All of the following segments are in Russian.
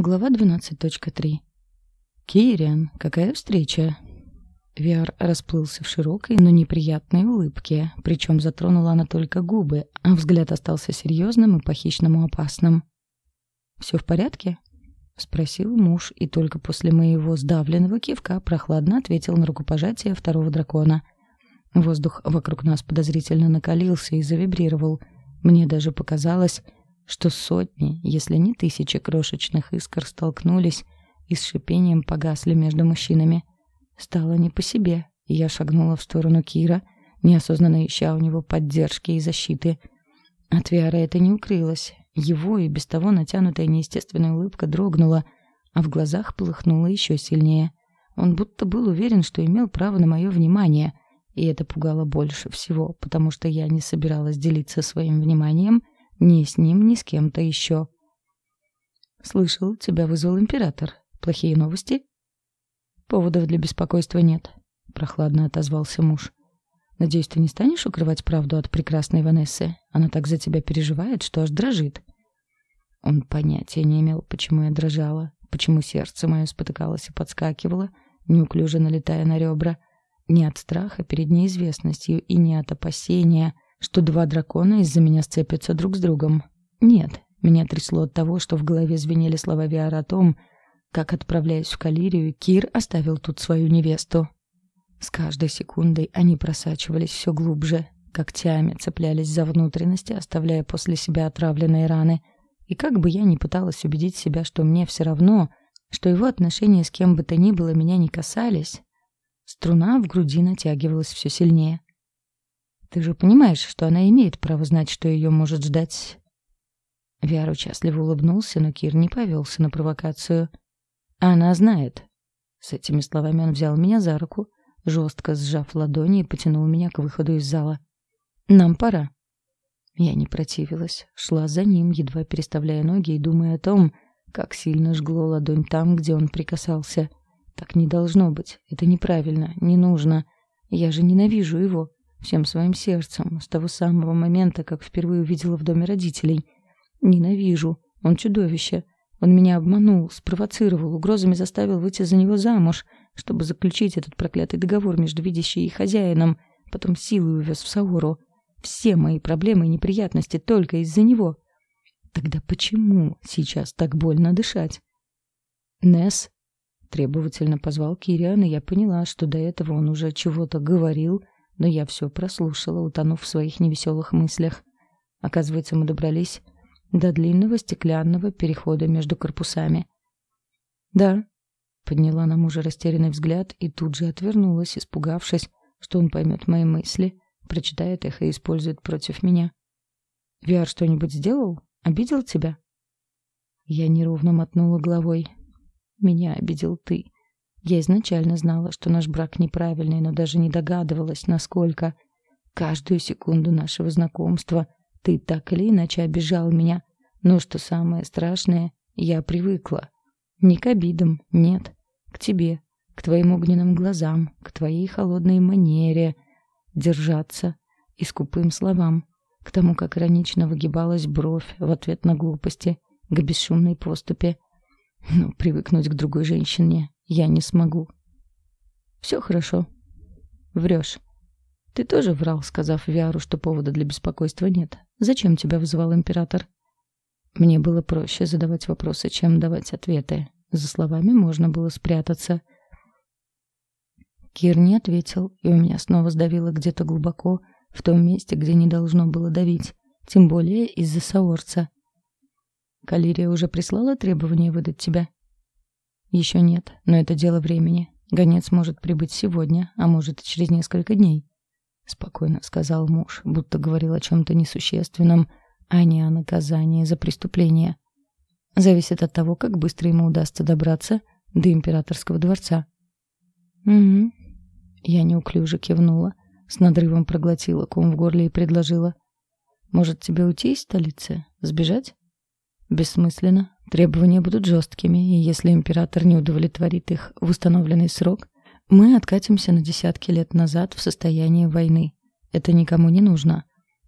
Глава 12.3. «Кириан, какая встреча?» Виар расплылся в широкой, но неприятной улыбке, причем затронула она только губы, а взгляд остался серьезным и по-хищному опасным. «Все в порядке?» — спросил муж, и только после моего сдавленного кивка прохладно ответил на рукопожатие второго дракона. Воздух вокруг нас подозрительно накалился и завибрировал. Мне даже показалось, что сотни, если не тысячи крошечных искр столкнулись и с шипением погасли между мужчинами. Стало не по себе, и я шагнула в сторону Кира, неосознанно ища у него поддержки и защиты. От Виара это не укрылось. Его и без того натянутая неестественная улыбка дрогнула, а в глазах полыхнула еще сильнее. Он будто был уверен, что имел право на мое внимание, и это пугало больше всего, потому что я не собиралась делиться своим вниманием — ни с ним, ни с кем-то еще. «Слышал, тебя вызвал император. Плохие новости?» «Поводов для беспокойства нет», — прохладно отозвался муж. «Надеюсь, ты не станешь укрывать правду от прекрасной Ванессы? Она так за тебя переживает, что аж дрожит». Он понятия не имел, почему я дрожала, почему сердце мое спотыкалось и подскакивало, неуклюже налетая на ребра. Не от страха перед неизвестностью и не от опасения — что два дракона из-за меня сцепятся друг с другом. Нет, меня трясло от того, что в голове звенели слова Виара о том, как, отправляясь в Калирию, Кир оставил тут свою невесту. С каждой секундой они просачивались все глубже, когтями цеплялись за внутренности, оставляя после себя отравленные раны. И как бы я ни пыталась убедить себя, что мне все равно, что его отношения с кем бы то ни было меня не касались, струна в груди натягивалась все сильнее. Ты же понимаешь, что она имеет право знать, что ее может ждать. Виар участливо улыбнулся, но Кир не повелся на провокацию. Она знает. С этими словами он взял меня за руку, жестко сжав ладони и потянул меня к выходу из зала. Нам пора. Я не противилась, шла за ним, едва переставляя ноги и думая о том, как сильно жгло ладонь там, где он прикасался. Так не должно быть. Это неправильно, не нужно. Я же ненавижу его всем своим сердцем, с того самого момента, как впервые увидела в доме родителей. Ненавижу. Он чудовище. Он меня обманул, спровоцировал, угрозами заставил выйти за него замуж, чтобы заключить этот проклятый договор между видящей и хозяином, потом силой увез в Сауру. Все мои проблемы и неприятности только из-за него. Тогда почему сейчас так больно дышать? Несс требовательно позвал Кириан, и я поняла, что до этого он уже чего-то говорил, но я все прослушала, утонув в своих невеселых мыслях. Оказывается, мы добрались до длинного стеклянного перехода между корпусами. «Да», — подняла на мужа растерянный взгляд и тут же отвернулась, испугавшись, что он поймет мои мысли, прочитает их и использует против меня. «Виар что-нибудь сделал? Обидел тебя?» Я неровно мотнула головой. «Меня обидел ты», я изначально знала, что наш брак неправильный, но даже не догадывалась, насколько. Каждую секунду нашего знакомства ты так или иначе обижал меня. Но что самое страшное, я привыкла. Не к обидам, нет. К тебе, к твоим огненным глазам, к твоей холодной манере держаться и скупым словам, к тому, как иронично выгибалась бровь в ответ на глупости, к бесшумной поступе. Но привыкнуть к другой женщине я не смогу. Все хорошо. Врешь. Ты тоже врал, сказав Виару, что повода для беспокойства нет. Зачем тебя вызывал император? Мне было проще задавать вопросы, чем давать ответы. За словами можно было спрятаться. Кир не ответил, и у меня снова сдавило где-то глубоко, в том месте, где не должно было давить, тем более из-за Саорца. Калирия уже прислала требование выдать тебя? Еще нет, но это дело времени. Гонец может прибыть сегодня, а может и через несколько дней. Спокойно сказал муж, будто говорил о чем-то несущественном, а не о наказании за преступление. Зависит от того, как быстро ему удастся добраться до императорского дворца. Угу. Я неуклюже кивнула, с надрывом проглотила ком в горле и предложила: "Может, тебе уйти из столицы, сбежать?" Бессмысленно. Требования будут жесткими, и если император не удовлетворит их в установленный срок, мы откатимся на десятки лет назад в состояние войны. Это никому не нужно.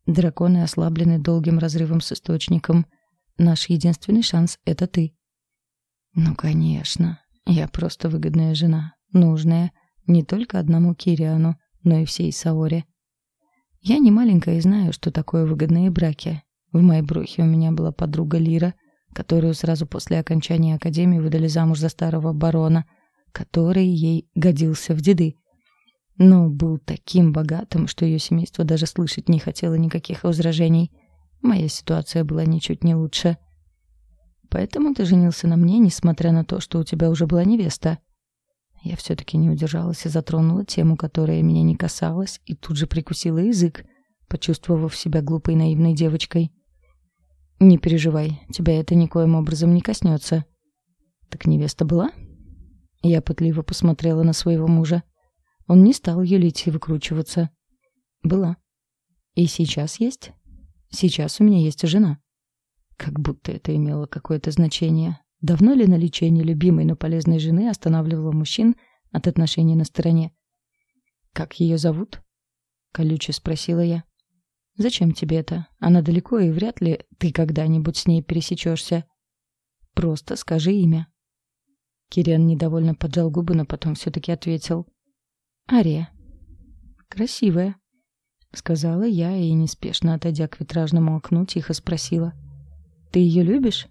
Драконы ослаблены долгим разрывом с источником. Наш единственный шанс — это ты. Ну, конечно. Я просто выгодная жена, нужная не только одному Кириану, но и всей Саоре. Я не маленькая и знаю, что такое выгодные браки. В Майбрухе у меня была подруга Лира, которую сразу после окончания академии выдали замуж за старого барона, который ей годился в деды. Но был таким богатым, что ее семейство даже слышать не хотело никаких возражений. Моя ситуация была ничуть не лучше. Поэтому ты женился на мне, несмотря на то, что у тебя уже была невеста. Я все-таки не удержалась и затронула тему, которая меня не касалась, и тут же прикусила язык, почувствовав себя глупой наивной девочкой. «Не переживай, тебя это никоим образом не коснется». «Так невеста была?» Я пытливо посмотрела на своего мужа. Он не стал юлить и выкручиваться. «Была. И сейчас есть?» «Сейчас у меня есть жена». Как будто это имело какое-то значение. Давно ли наличие любимой, но полезной жены останавливало мужчин от отношений на стороне? «Как ее зовут?» — колюче спросила я. Зачем тебе это? Она далеко, и вряд ли ты когда-нибудь с ней пересечешься. Просто скажи имя. Кириан недовольно поджал губы, но потом все-таки ответил. Ария. Красивая, сказала я и, неспешно отойдя к витражному окну, тихо спросила. Ты ее любишь?